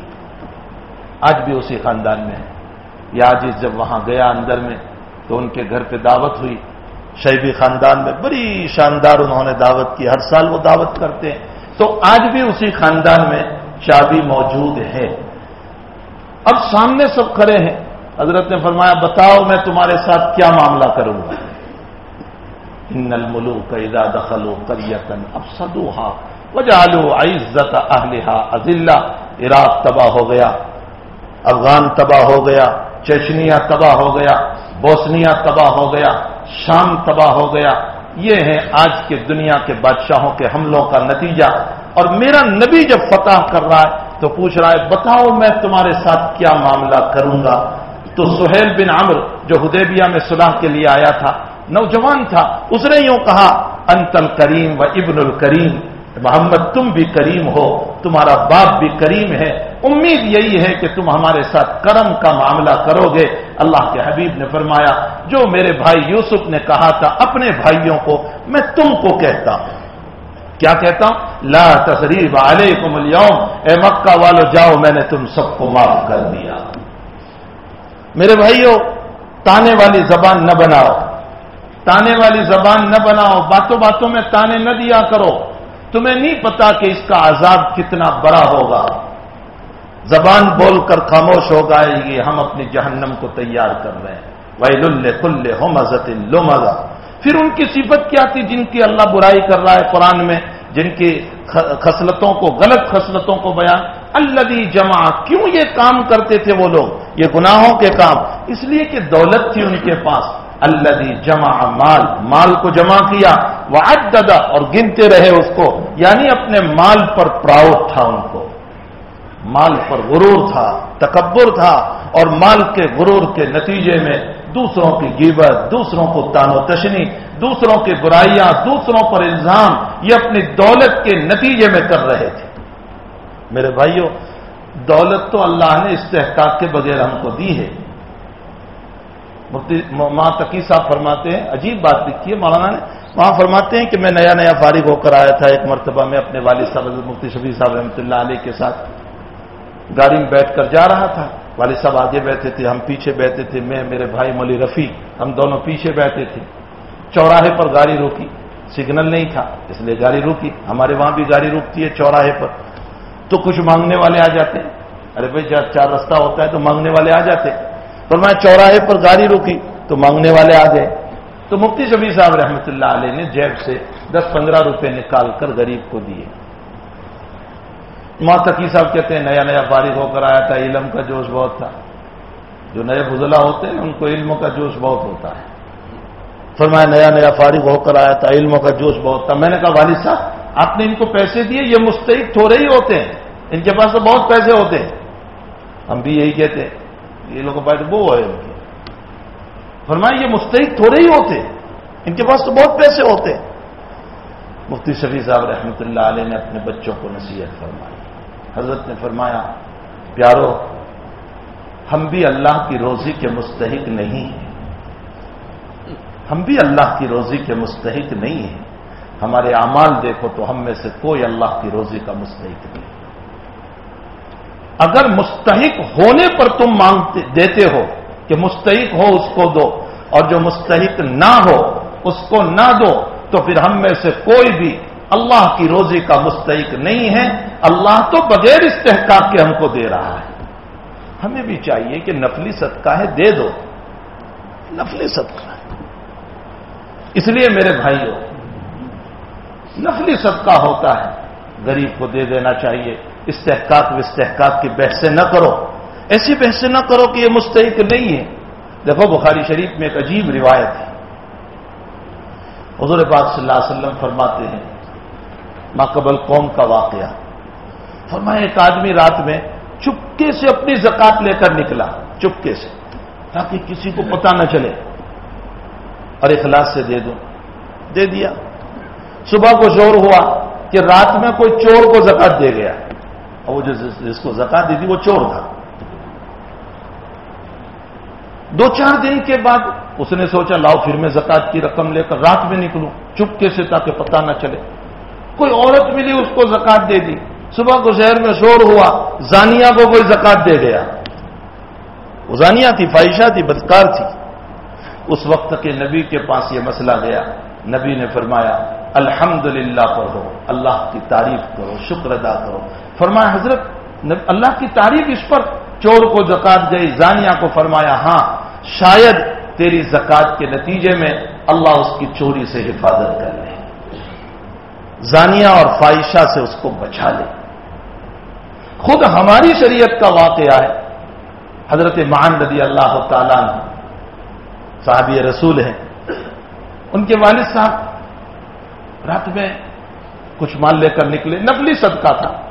آج بھی اسی خاندان میں ہے۔ یا آج جب وہاں گیا اندر میں تو ان کے گھر پہ دعوت ہوئی۔ شیبی خاندان میں بڑی شاندار انہوں نے دعوت کی، ہر سال وہ دعوت کرتے ہیں۔ تو آج بھی اسی خاندان میں چابی موجود ہے۔ اب سامنے سب کھڑے ہیں۔ حضرت نے فرمایا، بتاؤ میں تمہارے ساتھ کیا معاملہ کروں گا؟ ان الملو کا دخل و کریتن اب وجالو عزت اہلہا عزلہ عراق تباہ ہو گیا، افغان تباہ ہو گیا چچنیا تباہ ہو گیا، بوسنیا تباہ ہو گیا۔ شام تباہ ہو گیا۔ یہ ہے آج کے دنیا کے بادشاہوں کے حملوں کا نتیجہ۔ اور میرا نبی جب فتح کر رہا ہے تو پوچھ رہا ہے، بتاؤ میں تمہارے ساتھ کیا معاملہ کروں گا؟ تو سہیل بن عمر جو ہدیبیہ میں صلاح کے لیے آیا تھا، نوجوان تھا، اس نے یوں کہا انتل کریم و ابن الکریم۔ محمد، تم بھی کریم ہو، تمہارا باپ بھی کریم ہے۔ امید یہی ہے کہ تم ہمارے ساتھ کرم کا معاملہ کرو گے۔ اللہ کے حبیب نے فرمایا، جو میرے بھائی یوسف نے کہا تھا اپنے بھائیوں کو، میں تم کو کہتا ہوں۔ کیا کہتا ہوں؟ لا تصریف علیکم اليوم اے مکہ والو، جاؤ، میں نے تم سب کو معاف کر دیا۔ میرے بھائیوں تانے والی زبان نہ بناؤ۔ تانے والی زبان نہ بناؤ۔ باتوں باتوں میں تانے نہ دیا کرو۔ تمہیں نہیں پتا کہ اس کا عذاب کتنا بڑا ہوگا۔ زبان بول کر خاموش ہو گئے، یہ ہم اپنی جہنم کو تیار کر رہے ہیں۔ ویل کل ہو مزت لو مزہ پھر ان کی صفت کیا تھی جن کی اللہ برائی کر رہا ہے قرآن میں، جن کی خصلتوں کو، غلط خصلتوں کو بیان؟ اللہ جمع، کیوں یہ کام کرتے تھے وہ لوگ؟ یہ گناہوں کے کام۔ اس لیے کہ دولت تھی ان کے پاس۔ اللہ جمع مال مال کو جمع کیا وہ اور گنتے رہے اس کو۔ یعنی اپنے مال پر پراؤڈ تھا ان کو۔ مال پر غرور تھا، تکبر تھا اور مال کے غرور کے نتیجے میں دوسروں کی گیبت، دوسروں کو تان و تشنی، دوسروں کی برائیاں، دوسروں پر الزام، یہ اپنی دولت کے نتیجے میں کر رہے تھے۔ میرے بھائیوں، دولت تو اللہ نے استحقاق کے بغیر ہم کو دی ہے۔ ماں تقی صاحب فرماتے ہیں، عجیب بات لکھی ہے، مولانا نے وہاں فرماتے ہیں کہ میں نیا نیا فارغ ہو کر آیا تھا ایک مرتبہ، میں اپنے والد صاحب مفتی شبیر صاحب رحمۃ اللہ علیہ کے ساتھ۔ گاڑی میں بیٹھ کر جا رہا تھا۔ والد صاحب آگے بیٹھے تھے، ہم پیچھے بیٹھے تھے، میں، میرے بھائی ملی رفیع، ہم دونوں پیچھے بیٹھے تھے۔ چوراہے پر گاڑی روکی، سگنل نہیں تھا، اس لیے گاڑی روکی۔ ہمارے وہاں بھی گاڑی روکتی ہے چوراہے پر۔ تو کچھ مانگنے والے آ جاتے ہیں۔ ارے بھائی، جب چار رستہ ہوتا ہے تو مانگنے والے آ جاتے پر میں چوراہے پر گاڑی روکی تو مانگنے والے آ گئے۔ تو مفتی شبیر صاحب رحمۃ اللہ علیہ نے جیب سے دس پندرہ روپے نکال کر غریب کو دیے۔ ماں تقی صاحب کہتے ہیں، نیا نیا فارغ ہو کر آیا تھا، علم کا جوش بہت تھا۔ جو نئے فضلہ ہوتے ہیں، ان کو علم کا جوش بہت ہوتا ہے۔ فرمایا، نیا نیا فارغ ہو کر آیا تھا، علم کا جوش بہت تھا۔ میں نے کہا، والد صاحب، آپ نے ان کو پیسے دیے؟ یہ مستحق تھوڑے ہی ہوتے ہیں۔ ان کے پاس تو بہت پیسے ہوتے ہیں۔ ہم بھی یہی کہتے ہیں۔ یہ لوگ پاس وہ ہے۔ ان کے فرمایا، یہ مستحق تھوڑے ہی ہوتے ان کے پاس تو بہت پیسے ہوتے ہیں۔ مفتی شفیع صاحب رحمۃ اللہ علیہ نے اپنے بچوں کو نصیحت فرمائی۔ حضرت نے فرمایا، پیارو، ہم بھی اللہ کی روزی کے مستحق نہیں ہیں۔ ہم بھی اللہ کی روزی کے مستحق نہیں ہیں۔ ہمارے اعمال دیکھو تو ہم میں سے کوئی اللہ کی روزی کا مستحق نہیں۔ اگر مستحق ہونے پر تم مانگتے، دیتے ہو کہ مستحق ہو اس کو دو، اور جو مستحق نہ ہو اس کو نہ دو، تو پھر ہم میں سے کوئی بھی اللہ کی روزی کا مستحق نہیں ہے، اللہ تو بغیر استحقاق کے ہم کو دے رہا ہے۔ ہمیں بھی چاہیے کہ نفلی صدقہ ہے، دے دو۔ نفلی صدقہ ہے۔ اس لیے میرے بھائیوں، نفلی صدقہ ہوتا ہے۔ غریب کو دے دینا چاہیے، استحقاق استحقاق کی بحثیں نہ کرو۔ ایسی بحثیں نہ کرو کہ یہ مستحق نہیں ہے۔ دیکھو، بخاری شریف میں ایک عجیب روایت ہے۔ حضور پاک صلی اللہ علیہ وسلم فرماتے ہیں ماقبل قوم کا واقعہ۔ فرمایا، ایک آدمی رات میں چپکے سے اپنی زکات لے کر نکلا، چپکے سے، تاکہ کسی کو پتا نہ چلے۔ اور اخلاص سے دے دوں دے دیا۔ صبح کو زور ہوا کہ رات میں کوئی چور کو زکات دے گیا۔ اور وہ جس کو زکات دی تھی، وہ چور تھا۔ دو چار دن کے بعد اس نے سوچا، لاؤ پھر میں زکات کی رقم لے کر رات میں نکلوں، چپکے سے تاکہ پتہ نہ چلے۔ کوئی عورت ملی، اس کو زکات دے دی۔ صبح کو شہر میں شور ہوا، زانیہ کو کوئی زکات دے گیا وہ زانیہ تھی فائشہ تھی، بدکار تھی۔ اس وقت کے نبی کے پاس یہ مسئلہ گیا۔ نبی نے فرمایا الحمد للہ پڑھو، اللہ کی تعریف کرو، شکر ادا کرو۔ فرمایا، حضرت، اللہ کی تعریف اس پر۔ چور کو زکات گئی زانیہ کو فرمایا ہاں شاید تیری زکات کے نتیجے میں اللہ اس کی چوری سے حفاظت کر لے زانیہ اور فائشہ سے اس کو بچا لے۔ خود ہماری شریعت کا واقعہ ہے۔ حضرت مان رضی اللہ تعالیٰ صحابی رسول ہیں۔ ان کے والد صاحب رات میں کچھ مال لے کر نکلے۔ نقلی صدقہ تھا۔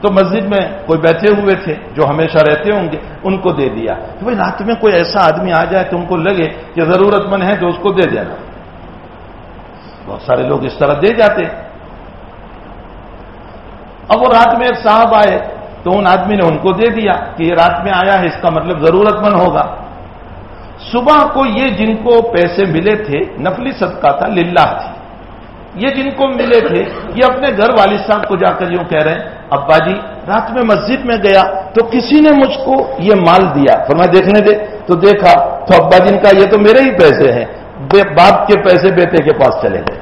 تو مسجد میں کوئی بیٹھے ہوئے تھے جو ہمیشہ رہتے ہوں گے، ان کو دے دیا۔ کہ بھائی رات میں کوئی ایسا آدمی آ جائے تو ان کو لگے کہ ضرورت مند ہے تو اس کو دے دینا۔ بہت سارے لوگ اس طرح دے جاتے۔ اب وہ رات میں ایک صاحب آئے تو ان آدمی نے ان کو دے دیا کہ یہ رات میں آیا ہے، اس کا مطلب ضرورت مند ہوگا۔ صبح کو یہ جن کو پیسے ملے تھے، نفلی صدقہ تھا، للہ تھی۔ یہ جن کو ملے تھے، یہ اپنے گھر والد صاحب کو جا کر یوں کہہ رہے ہیں، ابا جی رات میں مسجد میں گیا تو کسی نے مجھ کو یہ مال دیا۔ پھر میں دیکھنے دے تو دیکھا تو ابا جی جن کا یہ تو میرے ہی پیسے ہیں۔ باپ کے پیسے بیٹے کے پاس چلے گئے۔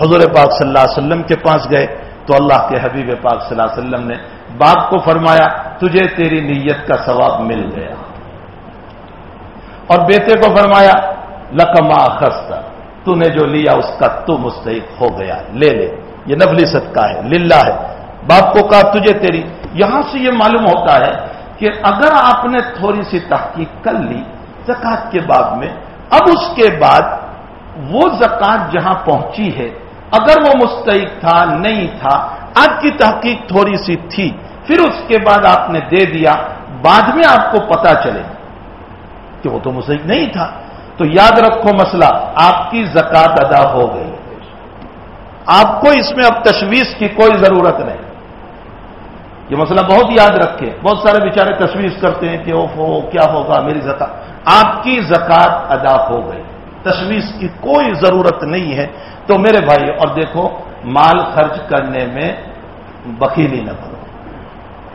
حضور پاک صلی اللہ علیہ وسلم کے پاس گئے۔ تو اللہ کے حبیب پاک صلی اللہ علیہ وسلم نے باپ کو فرمایا، تجھے تیری نیت کا ثواب مل گیا۔ اور بیٹے کو فرمایا لکما خستہ تو نے جو لیا اس کا تو مستحق ہو گیا۔ لے لے، یہ نفلی صدقہ ہے، للہ ہے۔ باپ کو کہا، تجھے تیری، یہاں سے یہ معلوم ہوتا ہے کہ اگر آپ نے تھوڑی سی تحقیق کر لی زکات کے بعد میں، اب اس کے بعد وہ زکات جہاں پہنچی ہے اگر وہ مستحق تھا، نہیں تھا آپ کی تحقیق تھوڑی سی تھی، پھر اس کے بعد آپ نے دے دیا، بعد میں آپ کو پتا چلے کہ وہ تو مستحق نہیں تھا۔ تو یاد رکھو مسئلہ، آپ کی زکات ادا ہو گئی۔ آپ کو اس میں اب تشویش کی کوئی ضرورت نہیں۔ یہ مسئلہ بہت یاد رکھے۔ بہت سارے بیچارے تشویش کرتے ہیں کہ وہ کیا ہوگا، میری زکات آپ کی زکات ادا ہو گئی۔ تشویش کی کوئی ضرورت نہیں ہے، تو میرے بھائی، اور دیکھو، مال خرچ کرنے میں بکیلی نہ کرو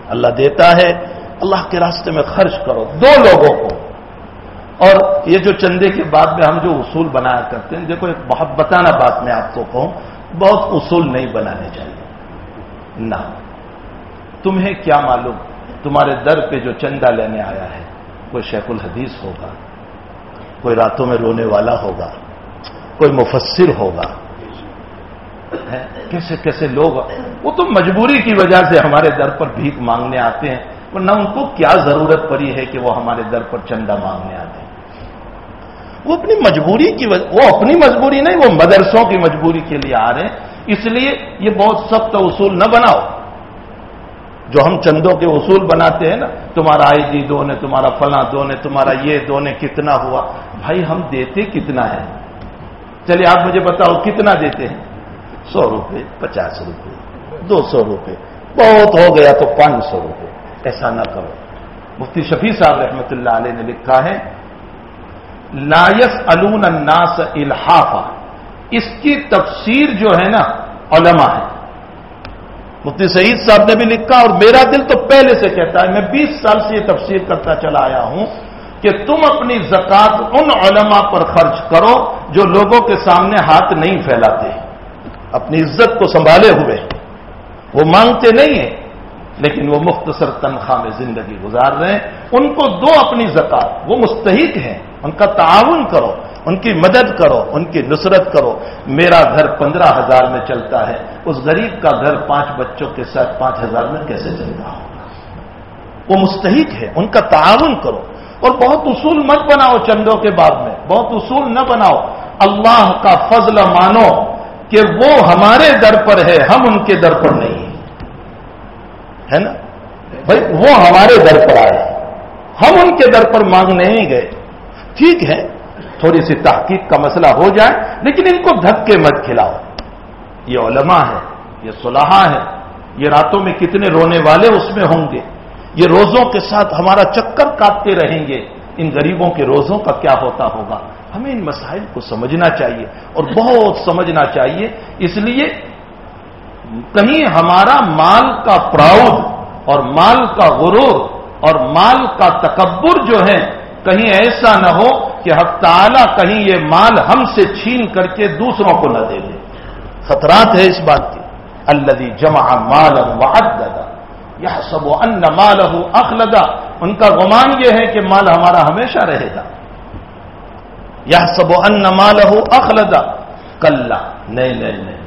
اللہ دیتا ہے، اللہ کے راستے میں خرچ کرو، دو لوگوں کو۔ اور یہ جو چندے کے بعد میں ہم جو اصول بنایا کرتے ہیں، دیکھو، ایک بہت بتانا بات میں آپ کو کہوں، بہت اصول نہیں بنانے چاہیے۔ نہ۔ تمہیں کیا معلوم؟ تمہارے در پہ جو چندہ لینے آیا ہے کوئی شیخ الحدیث ہوگا۔ کوئی راتوں میں رونے والا ہوگا، کوئی مفسر ہوگا۔ کیسے کیسے لوگ وہ تو مجبوری کی وجہ سے ہمارے در پر بھیک مانگنے آتے ہیں۔ نہ ان کو کیا ضرورت پڑی ہے کہ وہ ہمارے در پر چندہ مانگنے آتے ہیں۔ وہ اپنی مجبوری کی وجہ وہ اپنی مجبوری نہیں، وہ مدرسوں کی مجبوری کے لیے آ رہے ہیں۔ اس لیے یہ بہت سخت اصول نہ بناؤ۔ جو ہم چندوں کے اصول بناتے ہیں نا، تمہارا آئی جی دو نے، تمہارا فلاں دو نے، تمہارا یہ دو نے، کتنا ہوا؟ بھائی ہم دیتے کتنا ہے چلیے، آپ مجھے بتاؤ، کتنا دیتے ہیں؟ سو روپے، پچاس روپے، دو سو روپے، بہت ہو گیا تو پانچ سو روپے۔ ایسا نہ کرو۔ مفتی شفیع صاحب رحمۃ اللہ علیہ نے لکھا ہے لایس الون الناس الحافا اس کی تفسیر جو ہے نا، علماء ہے مفتی سعید صاحب نے بھی لکھا اور میرا دل تو پہلے سے کہتا ہے، میں بیس سال سے یہ تفسیر کرتا چلا آیا ہوں کہ تم اپنی زکات ان علماء پر خرچ کرو جو لوگوں کے سامنے ہاتھ نہیں پھیلاتے۔ اپنی عزت کو سنبھالے ہوئے۔ وہ مانگتے نہیں ہیں، لیکن وہ مختصر تنخواہ میں زندگی گزار رہے ہیں۔ ان کو دو اپنی زکات، وہ مستحق ہیں، ان کا تعاون کرو۔ ان کی مدد کرو، ان کی نصرت کرو۔ میرا گھر پندرہ ہزار میں چلتا ہے۔ اس غریب کا گھر پانچ بچوں کے ساتھ پانچ ہزار میں کیسے چلتا ہوگا؟ وہ مستحق ہے، ان کا تعاون کرو۔ اور بہت اصول مت بناؤ چندوں کے بعد میں۔ بہت اصول نہ بناؤ۔ اللہ کا فضل مانو کہ وہ ہمارے در پر ہے، ہم ان کے در پر نہیں۔ ہے نا؟ بھائی، وہ ہمارے در پر آئے۔ ہم ان کے در پر مانگنے ہی گئے۔ ٹھیک ہے تھوڑی سی تحقیق کا مسئلہ ہو جائے، لیکن ان کو دھکے مت کھلاؤ۔ یہ علماء ہے یہ صلاحہ ہے یہ راتوں میں کتنے رونے والے اس میں ہوں گے؟ یہ روزوں کے ساتھ ہمارا چکر کاٹتے رہیں گے۔ ان غریبوں کے روزوں کا کیا ہوتا ہوگا؟ ہمیں ان مسائل کو سمجھنا چاہیے اور بہت سمجھنا چاہیے۔ اس لیے کہیں ہمارا مال کا پراؤڈ اور مال کا غرور اور مال کا تکبر جو ہے، کہیں ایسا نہ ہو کہ حق تعالی کہیں یہ مال ہم سے چھین کر کے دوسروں کو نہ دے دے۔ خطرات ہے اس بات کی۔ اللہ جمع مال وعددا یہ سب ان مال اخلدا ان کا گمان یہ ہے کہ مال ہمارا ہمیشہ رہے گا۔ یہ سب ان مال اخلدا کل نہیں نہیں نہیں۔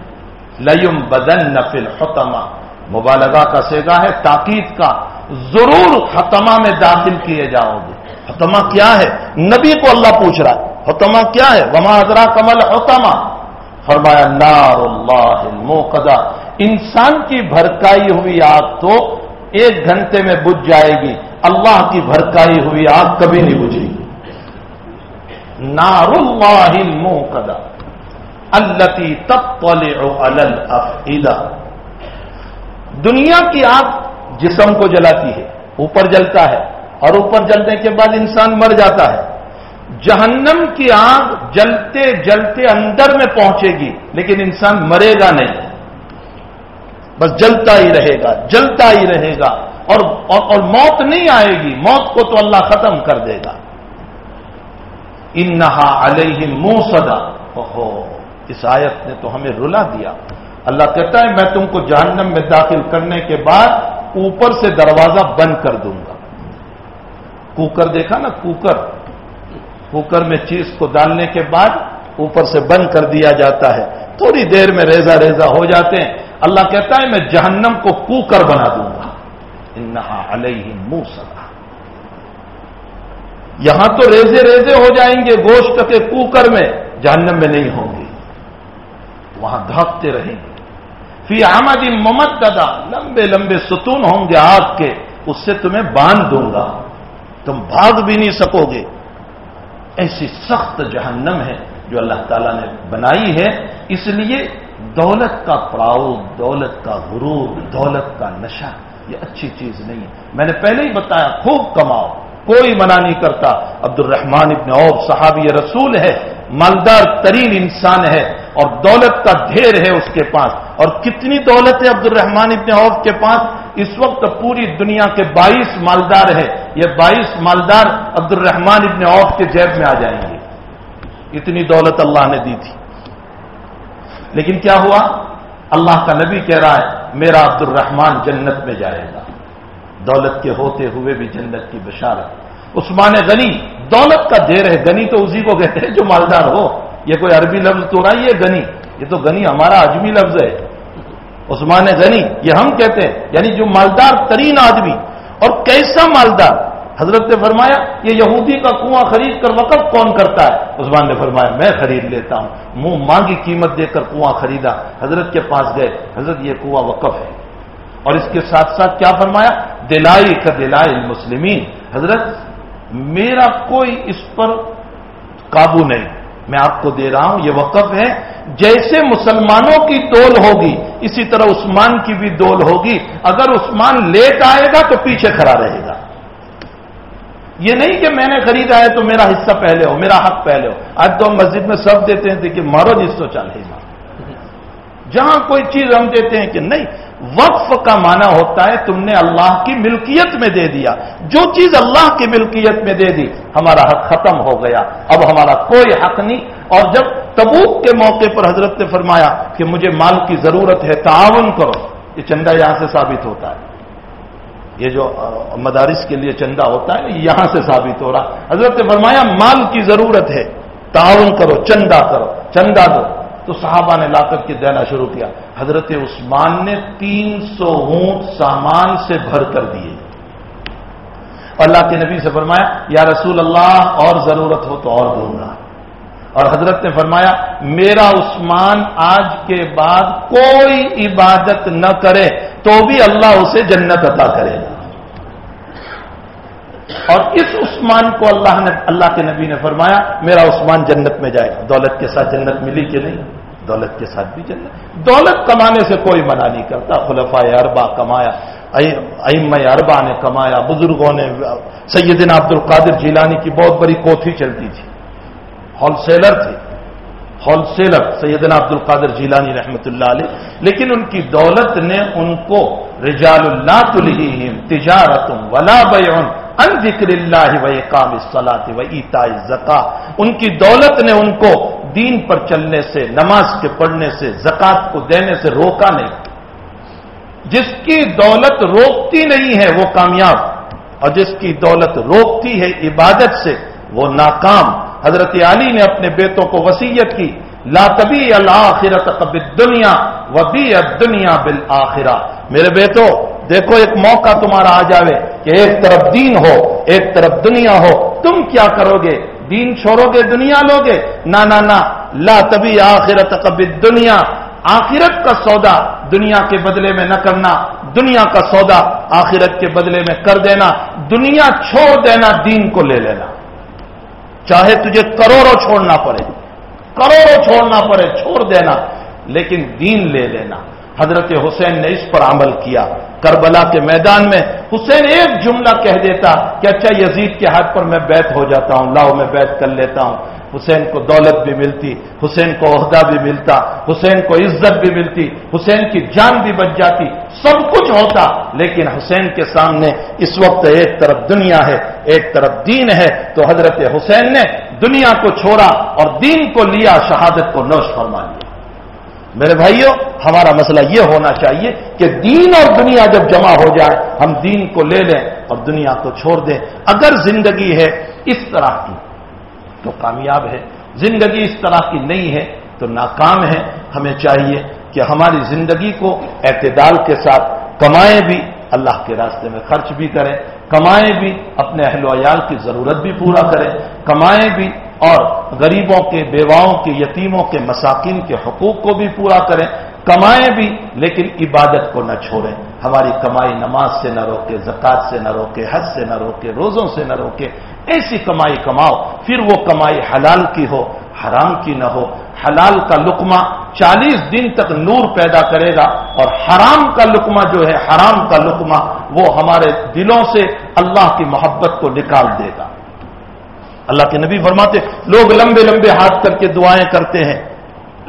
لیم بدن نفل حتما مبالغہ کا سیگا ہے، تاکید کا۔ ضرور حتما میں داخل کیے جاؤ گے۔ حتما کیا ہے؟ نبی کو اللہ پوچھ رہا ہے، حتما کیا ہے؟ وما حضرا کمل حتما فرمایا نار اللہ موقدا انسان کی بھرکائی ہوئی آگ تو ایک گھنٹے میں بجھ جائے گی۔ اللہ کی بھرکائی ہوئی آگ کبھی نہیں بجھے گی۔ نار اللہ موقدا التی تب الفیدہ دنیا کی آگ جسم کو جلاتی ہے، اوپر جلتا ہے اور اوپر جلنے کے بعد انسان مر جاتا ہے۔ جہنم کی آگ جلتے جلتے اندر میں پہنچے گی لیکن انسان مرے گا نہیں۔ بس جلتا ہی رہے گا جلتا ہی رہے گا۔ اور اور, اور موت نہیں آئے گی موت کو تو اللہ ختم کر دے گا۔ انہا علیہ منہ سدا اس آیت نے تو ہمیں رلا دیا۔ اللہ کہتا ہے میں تم کو جہنم میں داخل کرنے کے بعد اوپر سے دروازہ بند کر دوں گا۔ کوکر دیکھا نا، کوکر۔ کوکر میں چیز کو ڈالنے کے بعد اوپر سے بند کر دیا جاتا ہے۔ تھوڑی دیر میں ریزا ریزا ہو جاتے ہیں۔ اللہ کہتا ہے، میں جہنم کو کوکر بنا دوں گا۔ انہا علیہ منہ یہاں تو ریزے ریزے ہو جائیں گے گوشت کے کوکر میں، جہنم میں نہیں ہوں گے۔ وہاں دھاپتے رہیں گے۔ فی آمد ممت دادا لمبے لمبے ستون ہوں گے آگ کے۔ اس سے تمہیں باندھ دوں گا۔ تم بھاگ بھی نہیں سکو گے ایسی سخت جہنم ہے جو اللہ تعالیٰ نے بنائی ہے۔ اس لیے دولت کا پڑاؤ، دولت کا غرور، دولت کا نشہ، یہ اچھی چیز نہیں ہے۔ میں نے پہلے ہی بتایا، خوب کماؤ۔ کوئی منع نہیں کرتا۔ عبد الرحمان ابن اور صحابی رسول ہے، مالدار ترین انسان ہے۔ اور دولت کا ڈھیر ہے اس کے پاس اور کتنی دولت ہے عبد الرحمان ابن عوف کے پاس اس وقت پوری دنیا کے بائیس مالدار ہے یہ بائیس مالدار عبد الرحمان ابن عوف کے جیب میں آ جائیں گے۔ اتنی دولت اللہ نے دی تھی۔ لیکن کیا ہوا؟ اللہ کا نبی کہہ رہا ہے، میرا عبد الرحمان جنت میں جائے گا۔ دولت کے ہوتے ہوئے بھی جنت کی بشارت۔ عثمان غنی، دولت کا دیر ہے گنی تو اسی کو کہتے ہیں جو مالدار ہو۔ یہ کوئی عربی لفظ تو نہ یہ گنی یہ تو گنی ہمارا اجمی لفظ ہے۔ عثمان غنی، یہ ہم کہتے ہیں یعنی جو مالدار ترین آدمی۔ اور کیسا مالدار؟ حضرت نے فرمایا، یہ یہودی کا کنواں خرید کر وقف کون کرتا ہے؟ عثمان نے فرمایا، میں خرید لیتا ہوں۔ منہ مانگی قیمت دے کر کنواں خریدا، حضرت کے پاس گئے۔ حضرت، یہ کنواں وقف ہے۔ اور اس کے ساتھ ساتھ کیا فرمایا؟ دلائی کا دلائی المسلمین۔ حضرت، میرا کوئی اس پر قابو نہیں۔ میں آپ کو دے رہا ہوں، یہ وقف ہے۔ جیسے مسلمانوں کی دول ہوگی، اسی طرح عثمان کی بھی دول ہوگی۔ اگر عثمان لیٹ آئے گا تو پیچھے کھڑا رہے گا۔ یہ نہیں کہ میں نے خریدا ہے تو میرا حصہ پہلے ہو، میرا حق پہلے ہو۔ آج تو ہم مسجد میں سب دیتے ہیں کہ مارو جس تو چل مارو۔ جہاں کوئی چیز ہم دیتے ہیں کہ نہیں وقف کا معنی ہوتا ہے تم نے اللہ کی ملکیت میں دے دیا۔ جو چیز اللہ کی ملکیت میں دے دی، ہمارا حق ختم ہو گیا۔ اب ہمارا کوئی حق نہیں۔ اور جب تبوک کے موقع پر حضرت نے فرمایا کہ مجھے مال کی ضرورت ہے، تعاون کرو، یہ چندہ یہاں سے ثابت ہوتا ہے۔ یہ جو مدارس کے لیے چندہ ہوتا ہے، یہاں سے ثابت ہو رہا۔ حضرت نے فرمایا، مال کی ضرورت ہے، تعاون کرو، چندہ کرو، چندہ دو۔ تو صحابہ نے لا کر کے دینا شروع کیا۔ حضرت عثمان نے تین سو اونٹ سامان سے بھر کر دیے۔ اللہ کے نبی سے فرمایا، یا رسول اللہ، اور ضرورت ہو تو اور دوں گا اور حضرت نے فرمایا، میرا عثمان آج کے بعد کوئی عبادت نہ کرے تو بھی اللہ اسے جنت عطا کرے گا۔ اور اس عثمان کو اللہ نے، اللہ کے نبی نے فرمایا، میرا عثمان جنت میں جائے گا۔ دولت کے ساتھ جنت ملی کہ نہیں؟ دولت کے ساتھ بھی جنت دولت کمانے سے کوئی منع نہیں کرتا۔ خلفا اربا کمایا ام اربا نے کمایا، بزرگوں نے، سیدنا عبد القادر جیلانی کی بہت بڑی کوتھی چلتی تھی۔ ہول سیلر تھے۔ ہول سیلر سیدنا عبد القادر جیلانی رحمت اللہ علیہ۔ لیکن ان کی دولت نے ان کو رجال اللہ تلہیم تجارت ولا بیعن ان ذکر اللہ و کام صلاح و ایتا زکا ان کی دولت نے ان کو دین پر چلنے سے، نماز کے پڑھنے سے زکات کو دینے سے روکا نہیں۔ جس کی دولت روکتی نہیں ہے وہ کامیاب، اور جس کی دولت روکتی ہے عبادت سے وہ ناکام۔ حضرت علی نے اپنے بیٹوں کو وسیعت کی، لا تبی الآخرت دنیا وبی دنیا بالآخرہ میرے بیٹو دیکھو ایک موقع تمہارا آ جاوے کہ ایک طرف دین ہو، ایک طرف دنیا ہو۔ تم کیا کرو گے دین چھوڑو گے دنیا لو گے نہ لا تبھی آخرت کبھی دنیا۔ آخرت کا سودا دنیا کے بدلے میں نہ کرنا، دنیا کا سودا آخرت کے بدلے میں کر دینا۔ دنیا چھوڑ دینا، دین کو لے لینا۔ چاہے تجھے کروڑوں چھوڑنا پڑے، کروڑوں چھوڑنا پڑے، چھوڑ دینا، لیکن دین لے لینا۔ حضرت حسین نے اس پر عمل کیا۔ کربلا کے میدان میں، حسین ایک جملہ کہہ دیتا کہ اچھا یزید کے ہاتھ پر میں بیت ہو جاتا ہوں، لاؤ میں بیت کر لیتا ہوں۔ حسین کو دولت بھی ملتی، حسین کو عہدہ بھی ملتا، حسین کو عزت بھی ملتی، حسین کی جان بھی بچ جاتی، سب کچھ ہوتا۔ لیکن حسین کے سامنے اس وقت ایک طرف دنیا ہے، ایک طرف دین ہے۔ تو حضرت حسین نے دنیا کو چھوڑا اور دین کو لیا، شہادت کو نوش فرما لیا میرے بھائیوں ہمارا مسئلہ یہ ہونا چاہیے کہ دین اور دنیا جب جمع ہو جائے، ہم دین کو لے لیں اور دنیا کو چھوڑ دیں۔ اگر زندگی ہے اس طرح کی تو کامیاب ہے۔ زندگی اس طرح کی نہیں ہے تو ناکام ہے۔ ہمیں چاہیے کہ ہماری زندگی کو اعتدال کے ساتھ کمائیں بھی۔ اللہ کے راستے میں خرچ بھی کریں، کمائیں بھی۔ اپنے اہل و عیال کی ضرورت بھی پورا کریں۔ کمائیں بھی۔ اور غریبوں کے بیواؤں کے یتیموں کے مساکین کے حقوق کو بھی پورا کریں، کمائیں بھی، لیکن عبادت کو نہ چھوڑیں۔ ہماری کمائی نماز سے نہ روکے زکات سے نہ روکے، حج سے نہ روکے، روزوں سے نہ روکے، ایسی کمائی کماؤ، پھر وہ کمائی حلال کی ہو، حرام کی نہ ہو۔ حلال کا لکما چالیس دن تک نور پیدا کرے گا، اور حرام کا لکما جو ہے، حرام کا لکما وہ ہمارے دلوں سے اللہ کی محبت کو نکال دے گا۔ اللہ کے نبی فرماتے، لوگ لمبے لمبے ہاتھ کر کے دعائیں کرتے ہیں۔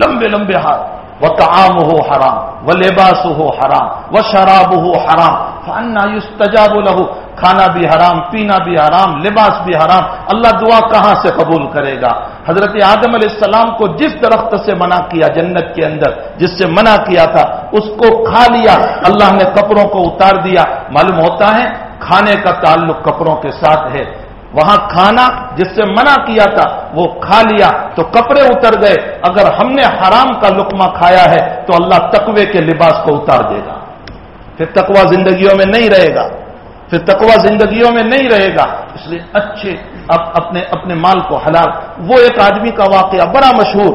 لمبے لمبے ہاتھ۔ وہ تعام ہو حرام وہ لباس ہو حرام وہ شراب ہو حرام۔ فانا تجاب لہو کھانا بھی حرام، پینا بھی حرام، لباس بھی حرام۔ اللہ دعا کہاں سے قبول کرے گا؟ حضرت آدم علیہ السلام کو جس درخت سے منع کیا جنت کے اندر، جس سے منع کیا تھا، اس کو کھا لیا۔ اللہ نے کپڑوں کو اتار دیا۔ معلوم ہوتا ہے، کھانے کا تعلق کپڑوں کے ساتھ ہے۔ وہاں کھانا جس سے منع کیا تھا، وہ کھا لیا، تو کپڑے اتر گئے۔ اگر ہم نے حرام کا لکما کھایا ہے، تو اللہ تقوی کے لباس کو اتار دے گا۔ پھر تقوا زندگیوں میں نہیں رہے گا۔ پھر تقوا زندگیوں میں نہیں رہے گا۔ اس لیے اچھے اب اپنے اپنے مال کو حلال۔ وہ ایک آدمی کا واقعہ بڑا مشہور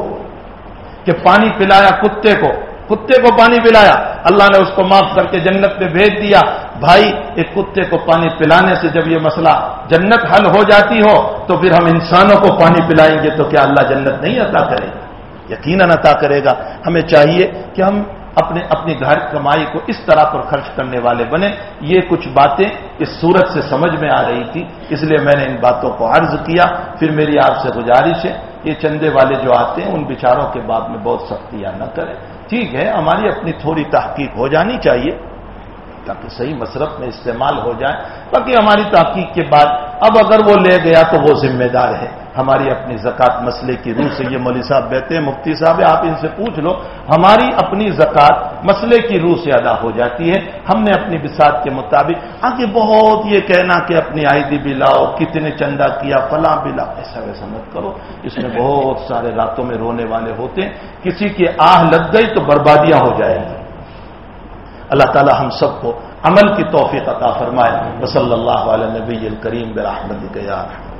کہ پانی پلایا کتے کو۔ کتے کو پانی پلایا۔ اللہ نے اس کو معاف کر کے جنت پہ بھیج دیا۔ بھائی، ایک کتے کو پانی پلانے سے جب یہ مسئلہ جنت حل ہو جاتی ہو، تو پھر ہم انسانوں کو پانی پلائیں گے تو کیا اللہ جنت نہیں عطا کرے گا؟ یقیناً عطا کرے گا۔ ہمیں چاہیے کہ ہم اپنے، اپنی گھر کمائی کو اس طرح پر خرچ کرنے والے بنے یہ کچھ باتیں اس صورت سے سمجھ میں آ رہی تھی، اس لیے میں نے ان باتوں کو عرض کیا۔ پھر میری آپ سے گزارش ہے، یہ چندے والے جو آتے ہیں، ان بیچاروں کے بعد میں بہت سختیاں نہ کریں۔ ٹھیک ہے ہماری اپنی تھوڑی تحقیق ہو جانی چاہیے۔ تاکہ صحیح مصرف میں استعمال ہو جائے، باقی ہماری تحقیق کے بعد، اب اگر وہ لے گیا تو وہ ذمہ دار ہے۔ ہماری اپنی زکوٰۃ مسئلے کی روح سے، یہ مولوی صاحب بیٹھے ہیں، مفتی صاحب، آپ ان سے پوچھ لو، ہماری اپنی زکوٰۃ مسئلے کی روح سے ادا ہو جاتی ہے۔ ہم نے اپنی بساط کے مطابق آگے بہت یہ کہنا کہ اپنی آئی ڈی بھی لاؤ، کتنے چندہ کیا، فلاں بھی لاؤ، ایسا ویسا مت کرو۔ اس میں بہت سارے راتوں میں رونے والے ہوتے ہیں۔ کسی کی آہ لگ گئی تو بربادیاں ہو جائیں گی۔ اللہ تعالی ہم سب کو عمل کی توفیق عطا فرمائے۔ وصلی اللہ علیہ نبی الکریم برحمت کے یار